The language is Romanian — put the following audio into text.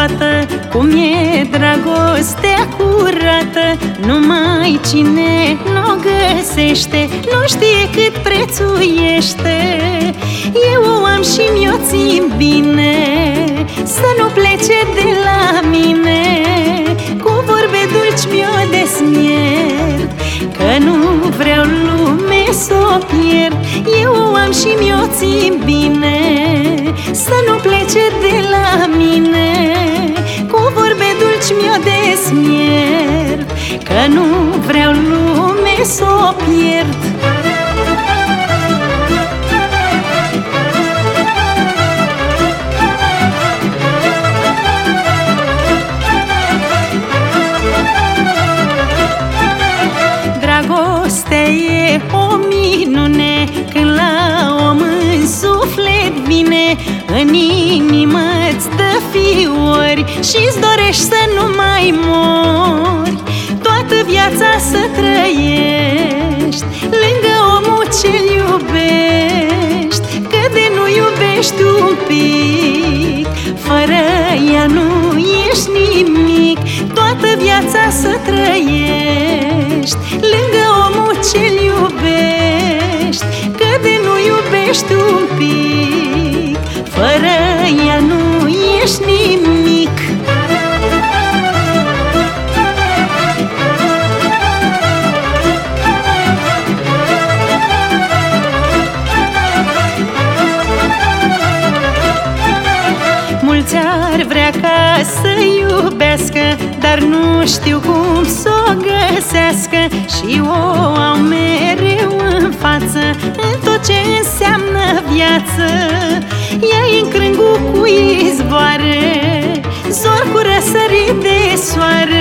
arată Cum e dragostea curată. Numai cine nu o găsește Nu știe cât prețuiește Eu o am și mi-o țin bine Să nu plece de la mine. Cu vorbe dulci mi-o desmier Că nu vreau lume să o pierd. Eu o am și mi-o țin bine Să nu plece de la mine. Cu vorbe dulci mi-o desmier Că nu vreau lume să o pierd Și-ți dorești să nu mai mori Toată viața să trăiești. Lângă omul ce-l iubești Că de nu iubești un pic. Fără ea nu ești nimic Toată viața să trăiești. Lângă omul ce-l iubești Că de nu iubești un pic vrea ca să iubească Dar nu știu cum să o găsească. Și o au mereu în față În tot ce înseamnă viață. Ea e în crângul cu izboare Zor cu răsărit de soare.